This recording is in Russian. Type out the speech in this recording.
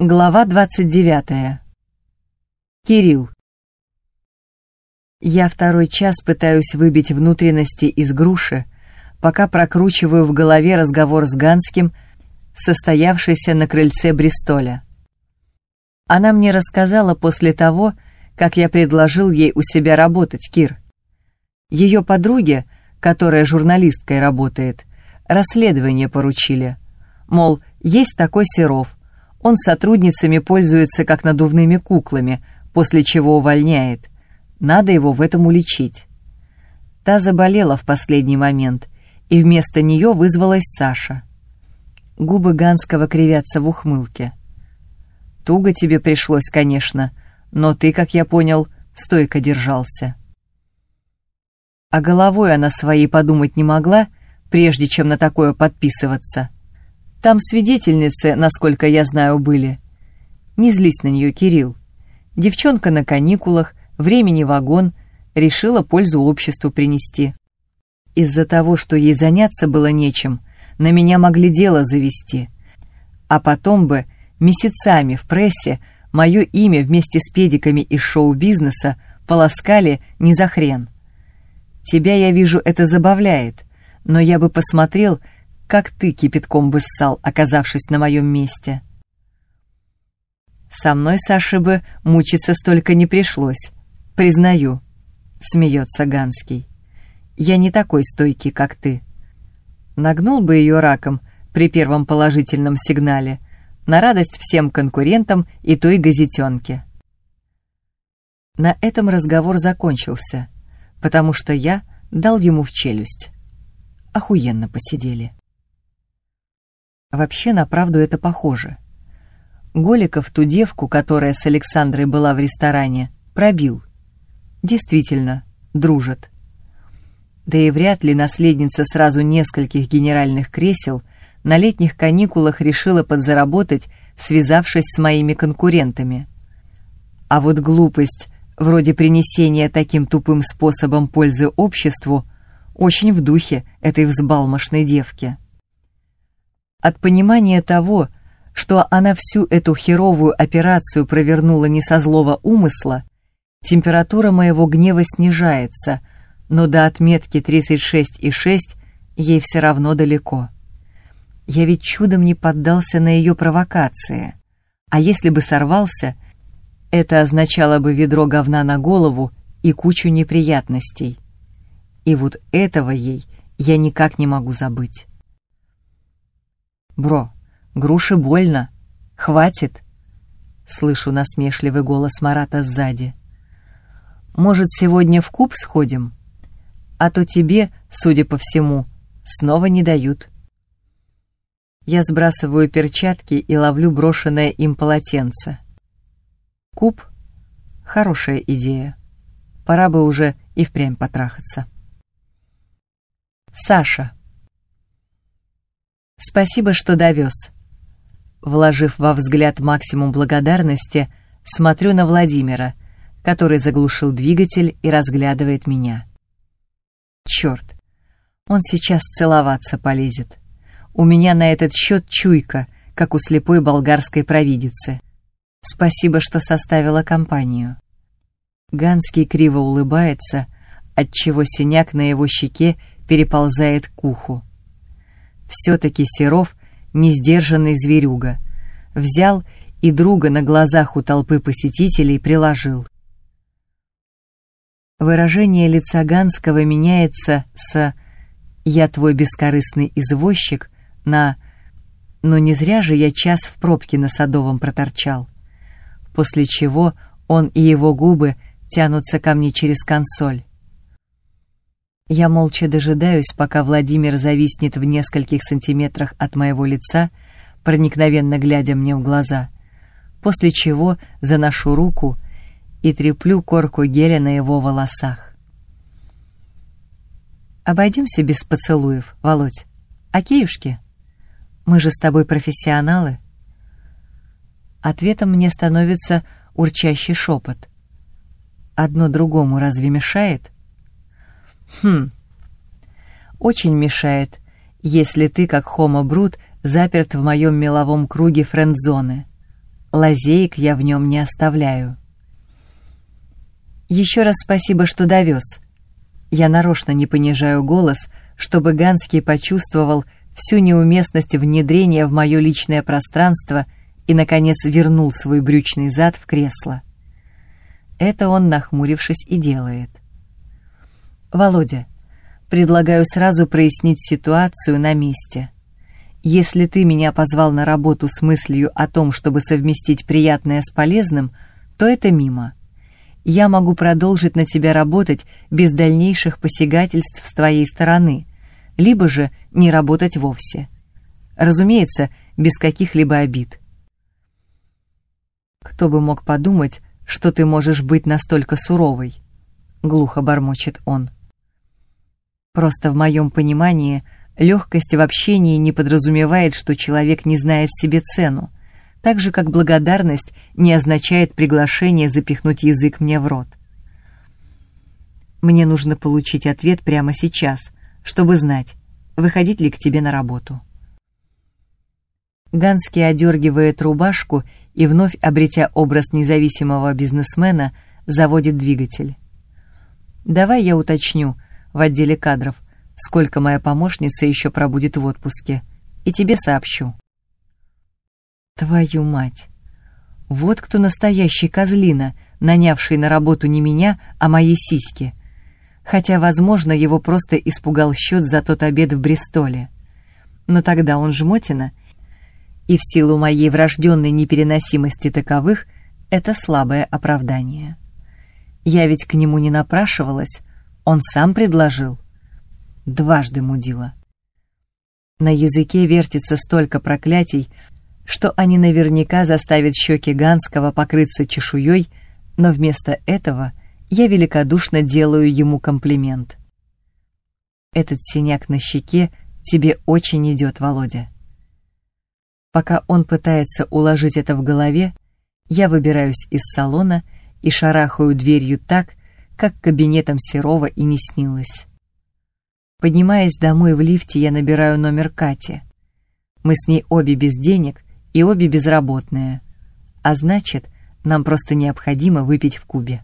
Глава 29. Кирилл. Я второй час пытаюсь выбить внутренности из груши, пока прокручиваю в голове разговор с Ганским, состоявшийся на крыльце Бристоля. Она мне рассказала после того, как я предложил ей у себя работать, Кир. Ее подруге, которая журналисткой работает, расследование поручили. Мол, есть такой Серов — он сотрудницами пользуется как надувными куклами, после чего увольняет. Надо его в этом уличить. Та заболела в последний момент, и вместо нее вызвалась Саша. Губы Ганского кривятся в ухмылке. «Туго тебе пришлось, конечно, но ты, как я понял, стойко держался». А головой она своей подумать не могла, прежде чем на такое подписываться. Там свидетельницы, насколько я знаю, были. Не злись на нее, Кирилл. Девчонка на каникулах, времени вагон, решила пользу обществу принести. Из-за того, что ей заняться было нечем, на меня могли дело завести. А потом бы месяцами в прессе мое имя вместе с педиками из шоу-бизнеса полоскали не за хрен. Тебя, я вижу, это забавляет, но я бы посмотрел, как ты кипятком бы ссал, оказавшись на моем месте. Со мной, Саше, бы мучиться столько не пришлось. Признаю, смеется Ганский. Я не такой стойкий, как ты. Нагнул бы ее раком при первом положительном сигнале, на радость всем конкурентам и той газетенке. На этом разговор закончился, потому что я дал ему в челюсть. Охуенно посидели. Вообще, на правду это похоже. Голиков ту девку, которая с Александрой была в ресторане, пробил. Действительно, дружат. Да и вряд ли наследница сразу нескольких генеральных кресел на летних каникулах решила подзаработать, связавшись с моими конкурентами. А вот глупость, вроде принесения таким тупым способом пользы обществу, очень в духе этой взбалмошной девки. От понимания того, что она всю эту херовую операцию провернула не со злого умысла, температура моего гнева снижается, но до отметки 36,6 ей все равно далеко. Я ведь чудом не поддался на ее провокации. А если бы сорвался, это означало бы ведро говна на голову и кучу неприятностей. И вот этого ей я никак не могу забыть. «Бро, груши больно. Хватит!» Слышу насмешливый голос Марата сзади. «Может, сегодня в куб сходим? А то тебе, судя по всему, снова не дают». Я сбрасываю перчатки и ловлю брошенное им полотенце. Куб — хорошая идея. Пора бы уже и впрямь потрахаться. Саша. Спасибо, что довез. Вложив во взгляд максимум благодарности, смотрю на Владимира, который заглушил двигатель и разглядывает меня. Черт, он сейчас целоваться полезет. У меня на этот счет чуйка, как у слепой болгарской провидицы. Спасибо, что составила компанию. Ганский криво улыбается, отчего синяк на его щеке переползает к уху. Все-таки Серов — несдержанный зверюга. Взял и друга на глазах у толпы посетителей приложил. Выражение лица Ганского меняется с «я твой бескорыстный извозчик» на «но не зря же я час в пробке на Садовом проторчал», после чего он и его губы тянутся ко мне через консоль. Я молча дожидаюсь, пока Владимир зависнет в нескольких сантиметрах от моего лица, проникновенно глядя мне в глаза, после чего заношу руку и треплю корку геля на его волосах. «Обойдемся без поцелуев, Володь. А киюшки? Мы же с тобой профессионалы». Ответом мне становится урчащий шепот. «Одно другому разве мешает?» Хм. Очень мешает, если ты, как Хома Брут, заперт в моем меловом круге френдзоны. Лазеек я в нем не оставляю. Еще раз спасибо, что довез. Я нарочно не понижаю голос, чтобы Ганский почувствовал всю неуместность внедрения в мое личное пространство и, наконец, вернул свой брючный зад в кресло. Это он, нахмурившись, и делает. «Володя, предлагаю сразу прояснить ситуацию на месте. Если ты меня позвал на работу с мыслью о том, чтобы совместить приятное с полезным, то это мимо. Я могу продолжить на тебя работать без дальнейших посягательств с твоей стороны, либо же не работать вовсе. Разумеется, без каких-либо обид. Кто бы мог подумать, что ты можешь быть настолько суровой? Глухо бормочет он. Просто в моем понимании легкость в общении не подразумевает, что человек не знает себе цену, так же как благодарность не означает приглашение запихнуть язык мне в рот. Мне нужно получить ответ прямо сейчас, чтобы знать, выходить ли к тебе на работу. Ганский одергивает рубашку и, вновь обретя образ независимого бизнесмена, заводит двигатель. «Давай я уточню в отделе кадров, сколько моя помощница еще пробудет в отпуске, и тебе сообщу». «Твою мать! Вот кто настоящий козлина, нанявший на работу не меня, а мои сиськи. Хотя, возможно, его просто испугал счет за тот обед в Бристоле. Но тогда он жмотина — и в силу моей врожденной непереносимости таковых это слабое оправдание. Я ведь к нему не напрашивалась, он сам предложил. Дважды мудила. На языке вертится столько проклятий, что они наверняка заставят щеки Ганского покрыться чешуей, но вместо этого я великодушно делаю ему комплимент. Этот синяк на щеке тебе очень идет, Володя. Пока он пытается уложить это в голове, я выбираюсь из салона и шарахаю дверью так, как кабинетом Серова и не снилось. Поднимаясь домой в лифте, я набираю номер Кати. Мы с ней обе без денег и обе безработные. А значит, нам просто необходимо выпить в кубе.